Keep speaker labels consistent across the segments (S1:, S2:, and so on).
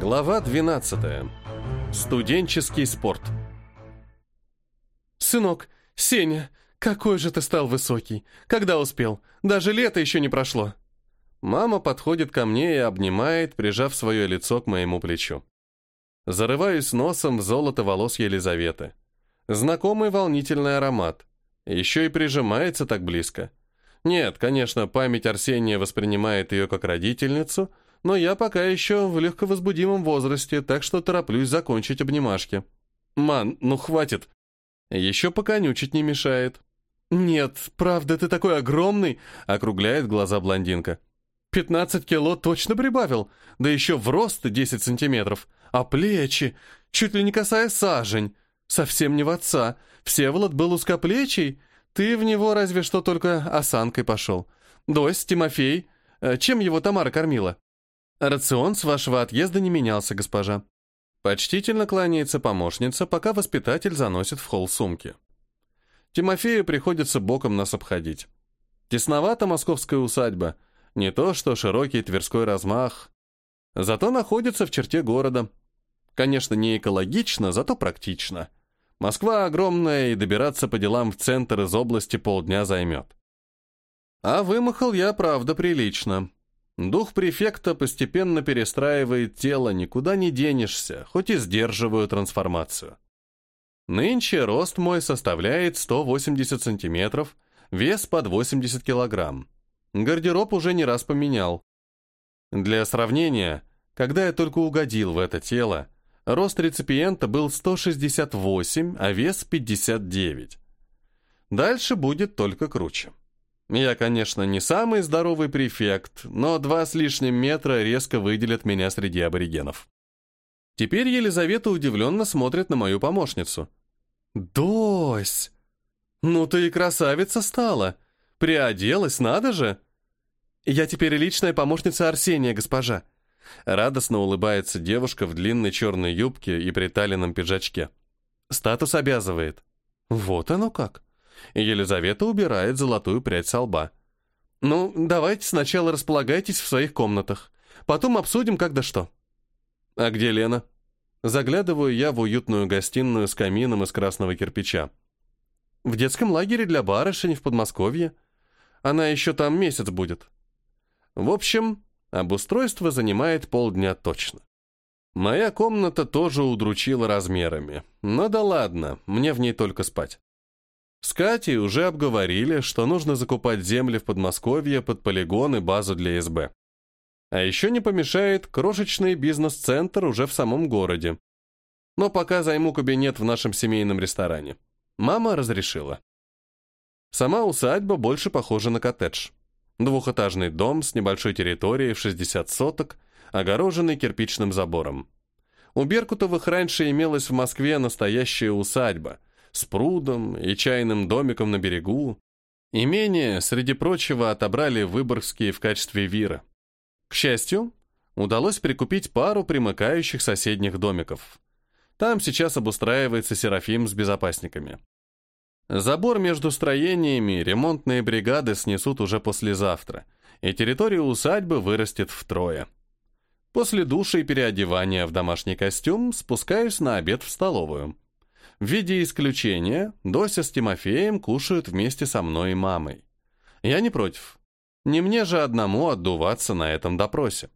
S1: Глава 12. Студенческий спорт.
S2: «Сынок, Сеня, какой же ты стал высокий! Когда успел? Даже лето еще не прошло!»
S1: Мама подходит ко мне и обнимает, прижав свое лицо к моему плечу. Зарываюсь носом в золото волос Елизаветы. Знакомый волнительный аромат. Еще и прижимается так близко. Нет, конечно, память Арсения воспринимает ее как родительницу, но я пока еще в легковозбудимом возрасте, так что тороплюсь закончить обнимашки. Ман, ну хватит. Еще пока нючить не мешает.
S2: «Нет, правда, ты такой огромный!» — округляет глаза блондинка. «Пятнадцать кило точно прибавил, да еще в рост десять сантиметров, а плечи, чуть ли не касая сажень. Совсем не в отца. Всеволод был узкоплечий, ты в него разве что только осанкой пошел. Дось, Тимофей, э, чем его Тамара кормила?» «Рацион с вашего отъезда не менялся, госпожа».
S1: Почтительно кланяется помощница, пока воспитатель заносит в холл сумки. Тимофею приходится боком нас обходить. Тесновата московская усадьба, не то что широкий Тверской размах. Зато находится в черте города. Конечно, не экологично, зато практично. Москва огромная, и добираться по делам в центр из области полдня займет. А вымахал я, правда, прилично. Дух префекта постепенно перестраивает тело, никуда не денешься, хоть и сдерживаю трансформацию. Нынче рост мой составляет 180 сантиметров, вес под 80 килограмм. Гардероб уже не раз поменял. Для сравнения, когда я только угодил в это тело, рост реципиента был 168, а вес 59. Дальше будет только круче. Я, конечно, не самый здоровый префект, но два с лишним метра резко выделят меня среди аборигенов. Теперь Елизавета удивленно смотрит на мою помощницу. «Дось! Ну ты и красавица стала! Приоделась, надо же!» «Я теперь личная помощница Арсения, госпожа!» Радостно улыбается девушка в длинной черной юбке и приталенном пиджачке. «Статус обязывает». «Вот оно как!» Елизавета убирает золотую прядь со лба. «Ну, давайте сначала располагайтесь в своих комнатах. Потом обсудим, как да что». «А где Лена?» Заглядываю я в уютную гостиную с камином из красного кирпича. «В детском лагере для барышень в Подмосковье. Она еще там месяц будет». В общем, обустройство занимает полдня точно. Моя комната тоже удручила размерами. Но да ладно, мне в ней только спать. С Катей уже обговорили, что нужно закупать земли в Подмосковье под полигон и базу для СБ. А еще не помешает крошечный бизнес-центр уже в самом городе. Но пока займу кабинет в нашем семейном ресторане. Мама разрешила. Сама усадьба больше похожа на коттедж. Двухэтажный дом с небольшой территорией в 60 соток, огороженный кирпичным забором. У Беркутовых раньше имелась в Москве настоящая усадьба – с прудом и чайным домиком на берегу. Имение, среди прочего, отобрали выборгские в качестве вира. К счастью, удалось прикупить пару примыкающих соседних домиков. Там сейчас обустраивается Серафим с безопасниками. Забор между строениями ремонтные бригады снесут уже послезавтра, и территория усадьбы вырастет втрое. После душа и переодевания в домашний костюм спускаюсь на обед в столовую. В виде исключения Дося с Тимофеем кушают вместе со мной и мамой. Я не против. Не мне же одному отдуваться на этом допросе.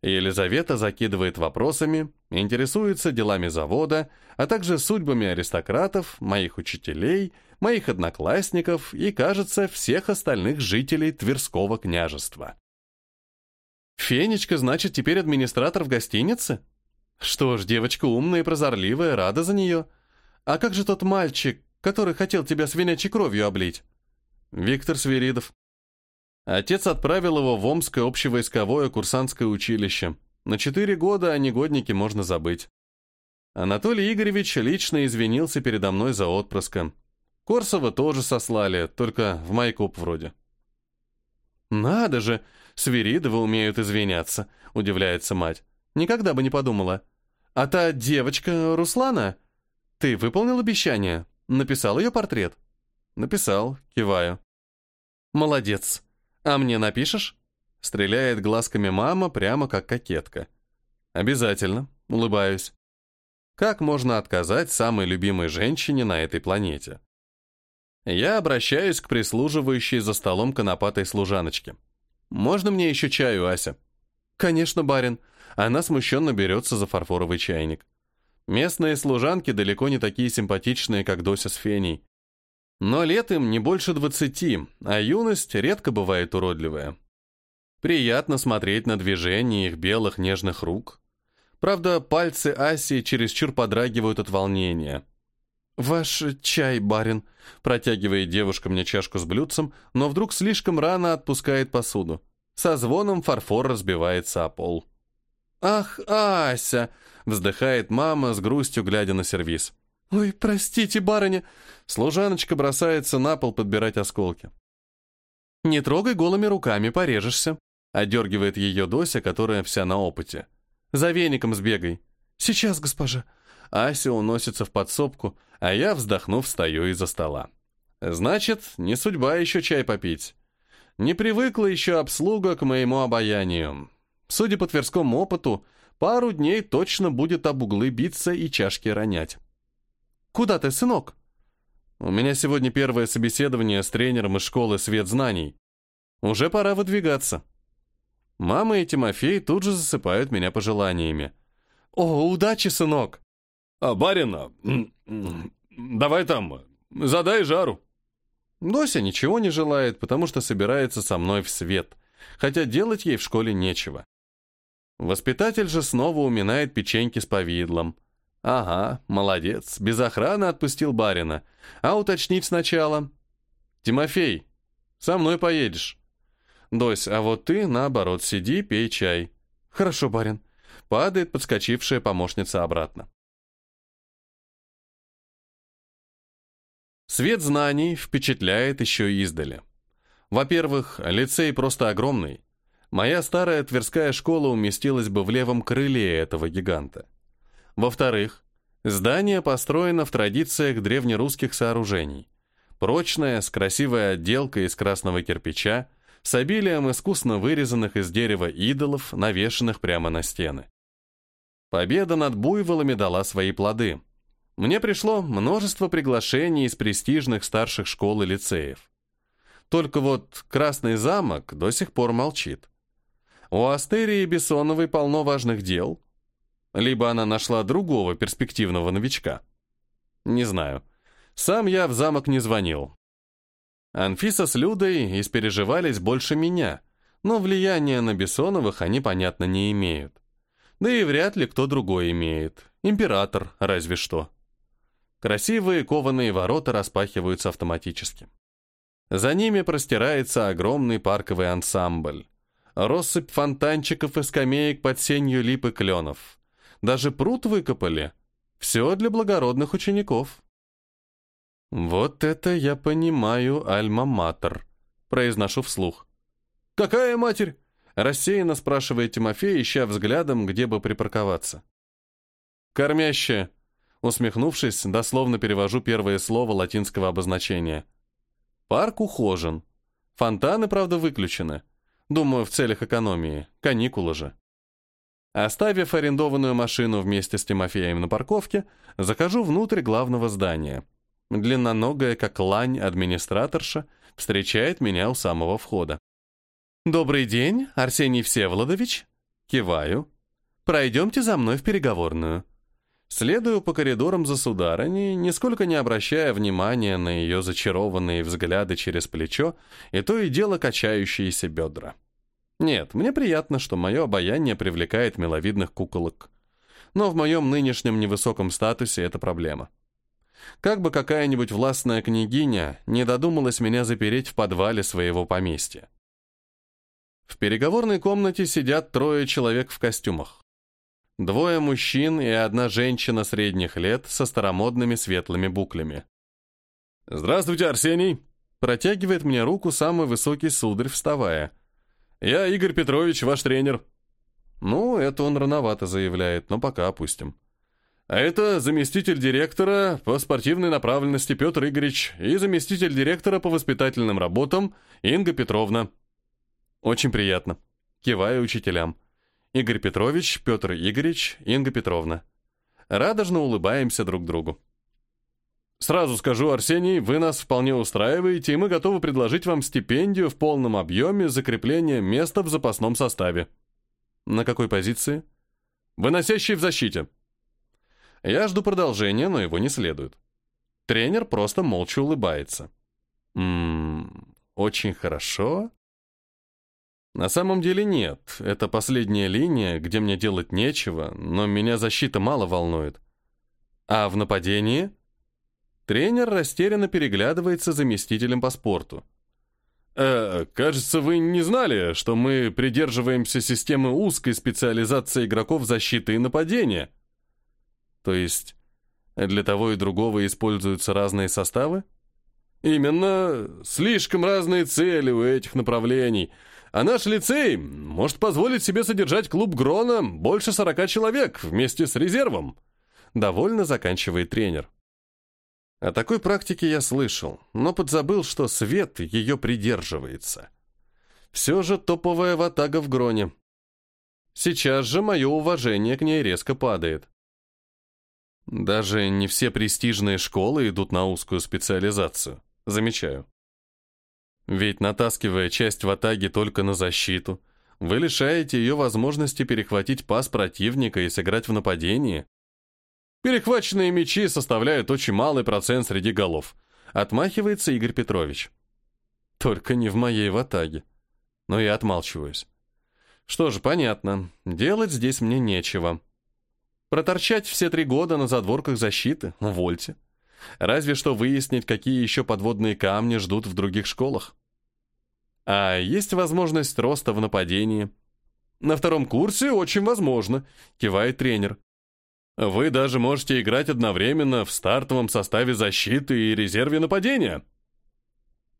S1: Елизавета закидывает вопросами, интересуется делами завода, а также судьбами аристократов, моих учителей, моих одноклассников и, кажется, всех остальных жителей Тверского княжества. «Фенечка, значит, теперь администратор в гостинице?» «Что ж, девочка умная и прозорливая, рада за нее». «А как же тот мальчик, который хотел тебя свинячьей кровью облить?» «Виктор Свиридов». Отец отправил его в Омское общевойсковое курсантское училище. На четыре года о негоднике можно забыть. Анатолий Игоревич лично извинился передо мной за отпрыска. Корсова тоже сослали, только в майкоп вроде. «Надо же, Свиридовы умеют извиняться», — удивляется мать. «Никогда бы не подумала. А та девочка Руслана, «Ты выполнил обещание? Написал ее портрет?» «Написал», киваю. «Молодец. А мне напишешь?» Стреляет глазками мама прямо как кокетка. Обязательно, улыбаюсь. Как можно отказать самой любимой женщине на этой планете? Я обращаюсь к прислуживающей за столом конопатой служаночке. «Можно мне еще чаю, Ася?» «Конечно, барин». Она смущенно берется за фарфоровый чайник. Местные служанки далеко не такие симпатичные, как Дося с Феней. Но лет им не больше двадцати, а юность редко бывает уродливая. Приятно смотреть на движение их белых нежных рук. Правда, пальцы Аси чересчур подрагивают от волнения. «Ваш чай, барин», — протягивает девушка мне чашку с блюдцем, но вдруг слишком рано отпускает посуду. Со звоном фарфор разбивается о пол. «Ах, Ася!» — вздыхает мама с грустью, глядя на сервиз. «Ой, простите, барыня!» Служаночка бросается на пол подбирать осколки. «Не трогай голыми руками, порежешься», — одергивает ее Дося, которая вся на опыте. «За веником сбегай». «Сейчас, госпожа». Ася уносится в подсобку, а я, вздохнув, встаю из-за стола. «Значит, не судьба еще чай попить. Не привыкла еще обслуга к моему обаянию. Судя по тверскому опыту, пару дней точно будет об углы биться и чашки ронять». «Куда ты, сынок?» «У меня сегодня первое собеседование с тренером из школы «Свет знаний». Уже пора выдвигаться». Мама и Тимофей тут же засыпают меня пожеланиями. «О, удачи, сынок!»
S2: «А барина, давай там, задай жару».
S1: Дося ничего не желает, потому что собирается со мной в свет, хотя делать ей в школе нечего. Воспитатель же снова уминает печеньки с повидлом. Ага, молодец, без охраны отпустил барина. А уточнить сначала. Тимофей, со мной поедешь. Дось, а вот ты, наоборот, сиди, пей чай. Хорошо, барин. Падает подскочившая помощница обратно. Свет знаний впечатляет еще издали. Во-первых, лицей просто огромный. Моя старая Тверская школа уместилась бы в левом крыле этого гиганта. Во-вторых, здание построено в традициях древнерусских сооружений. Прочное, с красивой отделкой из красного кирпича, с обилием искусно вырезанных из дерева идолов, навешанных прямо на стены. Победа над буйволами дала свои плоды. Мне пришло множество приглашений из престижных старших школ и лицеев. Только вот Красный замок до сих пор молчит. У Астерии Бессоновой полно важных дел, либо она нашла другого перспективного новичка. Не знаю. Сам я в замок не звонил. Анфиса с Людой испереживались больше меня, но влияния на Бессоновых они, понятно, не имеют. Да и вряд ли кто другой имеет. Император, разве что. Красивые кованые ворота распахиваются автоматически. За ними простирается огромный парковый ансамбль. Россыпь фонтанчиков и скамеек под сенью лип и кленов. Даже пруд выкопали. Все для благородных учеников. «Вот это я понимаю, альма-матер», — произношу вслух. «Какая матерь?» — рассеянно спрашивает Тимофей, ища взглядом, где бы припарковаться. «Кормящая», — усмехнувшись, дословно перевожу первое слово латинского обозначения. «Парк ухожен. Фонтаны, правда, выключены. Думаю, в целях экономии. Каникулы же». Оставив арендованную машину вместе с Тимофеем на парковке, захожу внутрь главного здания. Длинноногая, как лань, администраторша встречает меня у самого входа. «Добрый день, Арсений Всеволодович?» Киваю. «Пройдемте за мной в переговорную». Следую по коридорам за сударыней, нисколько не обращая внимания на ее зачарованные взгляды через плечо и то и дело качающиеся бедра. Нет, мне приятно, что мое обаяние привлекает миловидных куколок. Но в моем нынешнем невысоком статусе это проблема. Как бы какая-нибудь властная княгиня не додумалась меня запереть в подвале своего поместья. В переговорной комнате сидят трое человек в костюмах. Двое мужчин и одна женщина средних лет со старомодными светлыми буклями.
S2: «Здравствуйте, Арсений!»
S1: Протягивает мне руку самый высокий сударь, вставая –
S2: «Я Игорь Петрович, ваш тренер».
S1: Ну, это он рановато заявляет, но пока опустим.
S2: А это заместитель директора по спортивной направленности Петр Игоревич и заместитель директора по воспитательным работам Инга Петровна.
S1: Очень приятно. Киваю учителям. Игорь Петрович, Петр Игоревич, Инга Петровна. Радужно улыбаемся друг другу. Сразу скажу, Арсений, вы нас вполне устраиваете, и мы готовы предложить вам стипендию в полном объеме закрепления места в запасном составе. На какой позиции? Выносящий в защите. Я жду продолжения, но его не следует. Тренер просто молча улыбается. Ммм, очень хорошо. На самом деле нет, это последняя линия, где мне делать нечего, но меня защита мало волнует. А в нападении? Тренер растерянно переглядывается заместителем по спорту. «Э, кажется, вы не знали, что мы придерживаемся системы узкой специализации игроков защиты и нападения?» То есть для того и другого используются разные составы? Именно, слишком разные цели у этих направлений. А наш лицей может позволить себе содержать клуб Грона больше 40 человек вместе с резервом. Довольно заканчивает тренер. О такой практике я слышал, но подзабыл, что Свет ее придерживается. Все же топовая ватага в Гроне. Сейчас же мое уважение к ней резко падает. Даже не все престижные школы идут на узкую специализацию. Замечаю. Ведь натаскивая часть в атаге только на защиту, вы лишаете ее возможности перехватить пас противника и сыграть в нападении. Перехваченные мячи составляют очень малый процент среди голов. Отмахивается Игорь Петрович. Только не в моей ватаге. Но я отмалчиваюсь. Что же, понятно. Делать здесь мне нечего. Проторчать все три года на задворках защиты? Увольте. Разве что выяснить, какие еще подводные камни ждут в других школах. А есть возможность роста в нападении? На втором курсе очень возможно, кивает тренер. Вы даже можете играть одновременно в стартовом составе защиты и резерве нападения.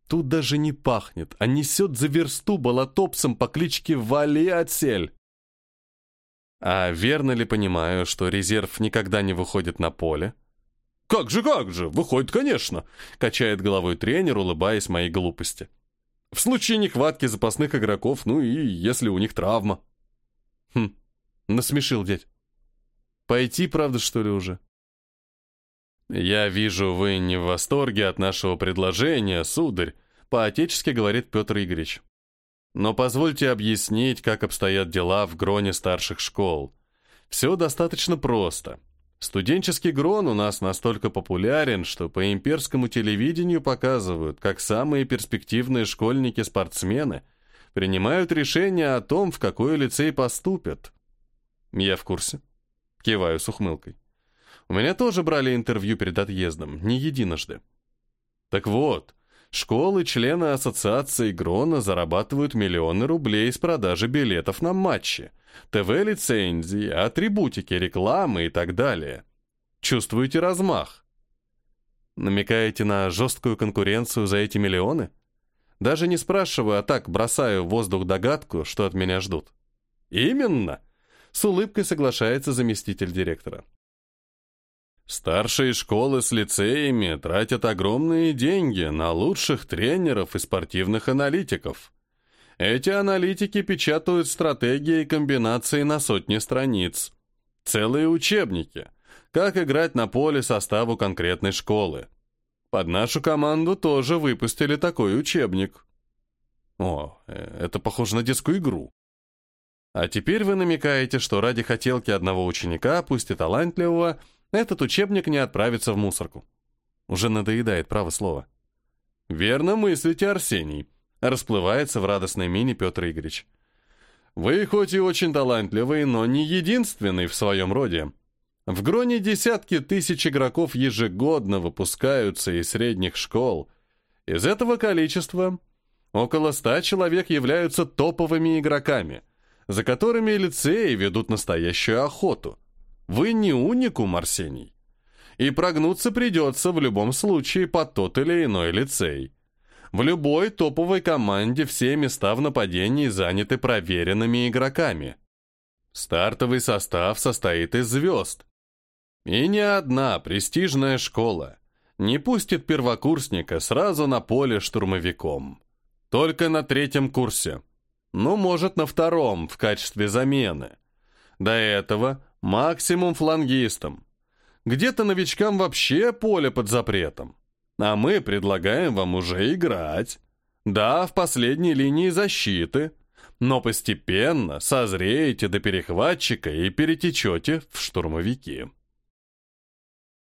S1: Тут даже не пахнет, а несет за версту болотопсом по кличке Вали Отсель. А верно ли понимаю, что резерв никогда не выходит на поле? «Как же, как же! Выходит, конечно!» — качает головой тренер, улыбаясь моей глупости. «В случае нехватки запасных игроков, ну и если у них травма». «Хм, насмешил дядь. Пойти, правда, что ли, уже?» «Я вижу, вы не в восторге от нашего предложения, сударь», — по-отечески говорит Петр Игоревич. Но позвольте объяснить, как обстоят дела в гроне старших школ. Все достаточно просто. Студенческий грон у нас настолько популярен, что по имперскому телевидению показывают, как самые перспективные школьники-спортсмены принимают решение о том, в какой лицей поступят. Я в курсе. Киваю с ухмылкой. У меня тоже брали интервью перед отъездом, не единожды. Так вот, Школы, члены ассоциации Грона зарабатывают миллионы рублей с продажи билетов на матчи, ТВ-лицензии, атрибутики, рекламы и так далее. Чувствуете размах? Намекаете на жесткую конкуренцию за эти миллионы? Даже не спрашиваю, а так бросаю в воздух догадку, что от меня ждут. Именно! С улыбкой соглашается заместитель директора. Старшие школы с лицеями тратят огромные деньги на лучших тренеров и спортивных аналитиков. Эти аналитики печатают стратегии и комбинации на сотни страниц. Целые учебники. Как играть на поле составу конкретной школы. Под нашу команду тоже выпустили такой учебник. О, э, это похоже на детскую игру. А теперь вы намекаете, что ради хотелки одного ученика, пусть и талантливого, этот учебник не отправится в мусорку. Уже надоедает, право слово. «Верно мыслите, Арсений», — расплывается в радостной мине Петр Игоревич. «Вы хоть и очень талантливый, но не единственный в своем роде. В Гроне десятки тысяч игроков ежегодно выпускаются из средних школ. Из этого количества около ста человек являются топовыми игроками, за которыми лицеи ведут настоящую охоту. Вы не уникум, Арсений. И прогнуться придется в любом случае под тот или иной лицей. В любой топовой команде все места в нападении заняты проверенными игроками. Стартовый состав состоит из звезд. И ни одна престижная школа не пустит первокурсника сразу на поле штурмовиком. Только на третьем курсе. Ну, может, на втором в качестве замены – До этого максимум флангистом. Где-то новичкам вообще поле под запретом. А мы предлагаем вам уже играть. Да, в последней линии защиты, но постепенно созреете до перехватчика и перетечете в штурмовики.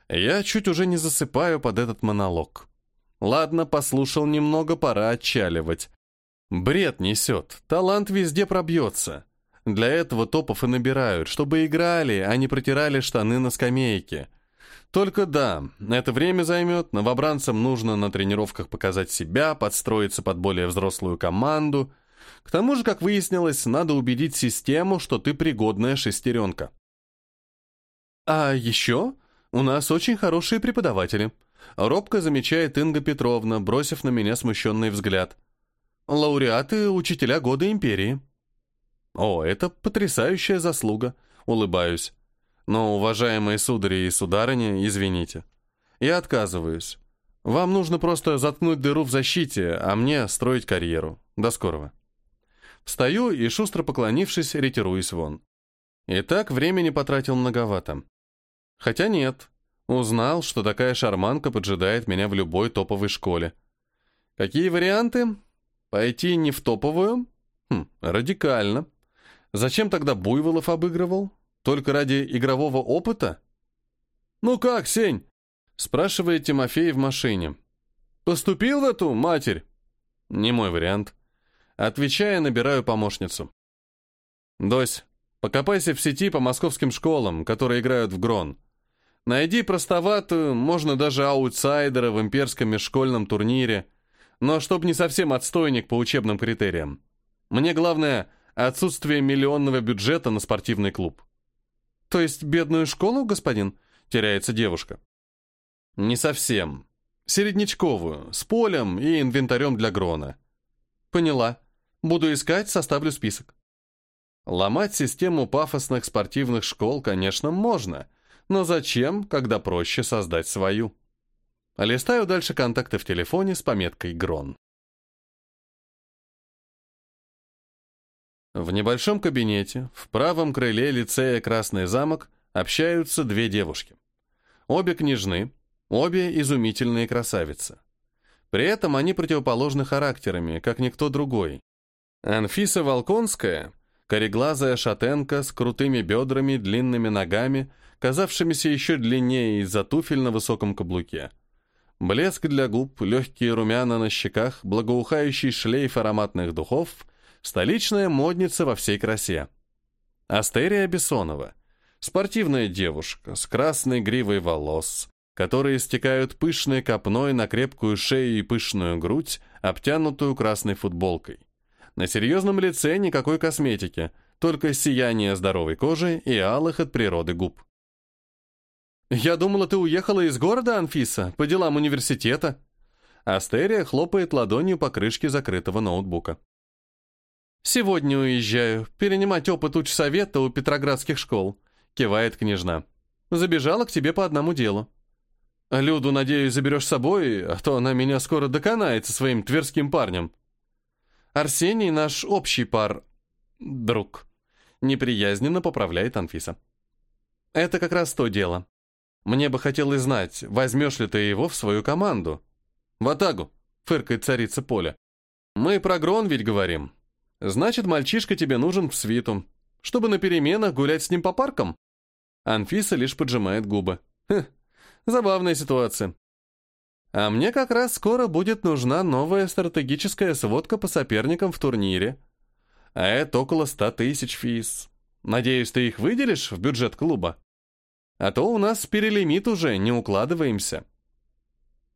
S1: Я чуть уже не засыпаю под этот монолог. Ладно, послушал немного, пора отчаливать. Бред несет, талант везде пробьется. Для этого топов и набирают, чтобы играли, а не протирали штаны на скамейке. Только да, это время займет, новобранцам нужно на тренировках показать себя, подстроиться под более взрослую команду. К тому же, как выяснилось, надо убедить систему, что ты пригодная шестеренка. А еще у нас очень хорошие преподаватели. Робко замечает Инга Петровна, бросив на меня смущенный взгляд. Лауреаты учителя года империи. О, это потрясающая заслуга. Улыбаюсь. Но, уважаемые судари и сударыни, извините. Я отказываюсь. Вам нужно просто заткнуть дыру в защите, а мне строить карьеру. До скорого. Встаю и, шустро поклонившись, ретируюсь вон. И так времени потратил многовато. Хотя нет. Узнал, что такая шарманка поджидает меня в любой топовой школе. Какие варианты? Пойти не в топовую? Хм, радикально. Зачем тогда Буйволов обыгрывал? Только ради игрового опыта? «Ну как, Сень?» — спрашивает Тимофей в машине. «Поступил в эту, матерь?» Не мой вариант. Отвечая, набираю помощницу. «Дось, покопайся в сети по московским школам, которые играют в Грон. Найди простоватую, можно даже аутсайдера в имперском межшкольном турнире, но чтоб не совсем отстойник по учебным критериям. Мне главное — отсутствие миллионного бюджета на спортивный клуб». «То есть бедную школу, господин?» — теряется девушка. «Не совсем. Середнячковую, с полем и инвентарем для грона». «Поняла. Буду искать, составлю список». Ломать систему пафосных спортивных школ, конечно, можно, но зачем, когда проще создать свою? Листаю дальше контакты в телефоне с пометкой «Грон». В небольшом кабинете, в правом крыле лицея «Красный замок» общаются две девушки. Обе княжны, обе изумительные красавицы. При этом они противоположны характерами, как никто другой. Анфиса Волконская, кореглазая шатенка с крутыми бедрами, длинными ногами, казавшимися еще длиннее из-за туфель на высоком каблуке. Блеск для губ, легкие румяна на щеках, благоухающий шлейф ароматных духов Столичная модница во всей красе. Астерия Бессонова. Спортивная девушка с красной гривой волос, которые стекают пышной копной на крепкую шею и пышную грудь, обтянутую красной футболкой. На серьезном лице никакой косметики, только сияние здоровой кожи и алых от природы губ. «Я думала, ты уехала из города, Анфиса, по делам университета». Астерия хлопает ладонью по крышке закрытого ноутбука. «Сегодня уезжаю, перенимать опыт учсовета у петроградских школ», — кивает княжна. «Забежала к тебе по одному делу». «Люду, надеюсь, заберешь с собой, а то она меня скоро доконает со своим тверским парнем». «Арсений наш общий пар... друг», — неприязненно поправляет Анфиса. «Это как раз то дело. Мне бы хотелось знать, возьмешь ли ты его в свою команду». «В атагу», — фыркает царица Поля. «Мы про Грон ведь говорим». Значит, мальчишка тебе нужен в свиту, чтобы на переменах гулять с ним по паркам? Анфиса лишь поджимает губы. Хм, забавная ситуация. А мне как раз скоро будет нужна новая стратегическая сводка по соперникам в турнире. А это около ста тысяч физ. Надеюсь, ты их выделишь в бюджет клуба? А то у нас перелимит уже, не укладываемся.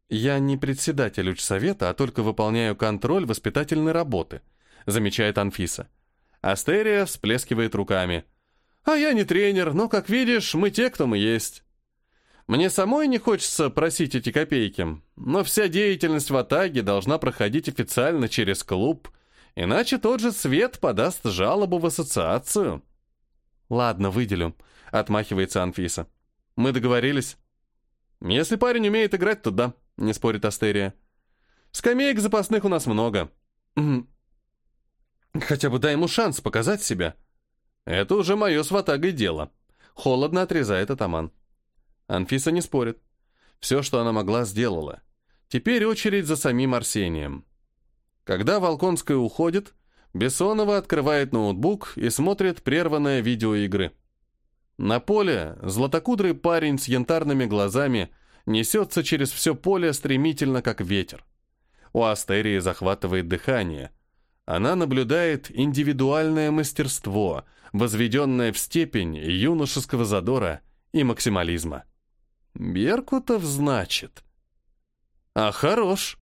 S1: Я не председатель учсовета, а только выполняю контроль воспитательной работы — замечает Анфиса. Астерия всплескивает руками. «А я не тренер, но, как видишь, мы те, кто мы есть». Мне самой не хочется просить эти копейки, но вся деятельность в Атаге должна проходить официально через клуб, иначе тот же Свет подаст жалобу в ассоциацию. «Ладно, выделю», — отмахивается Анфиса. «Мы договорились?» «Если парень умеет играть, то да», — не спорит Астерия. «Скамеек запасных у нас много». Хотя бы дай ему шанс показать себя. Это уже мое с ватагой дело. Холодно отрезает атаман. Анфиса не спорит. Все, что она могла, сделала. Теперь очередь за самим Арсением. Когда Волконская уходит, Бессонова открывает ноутбук и смотрит прерванное видео игры. На поле златокудрый парень с янтарными глазами несется через все поле стремительно, как ветер. У Астерии захватывает дыхание. Она наблюдает индивидуальное мастерство, возведенное в степень юношеского задора и максимализма. Беркутов, значит. А хорош.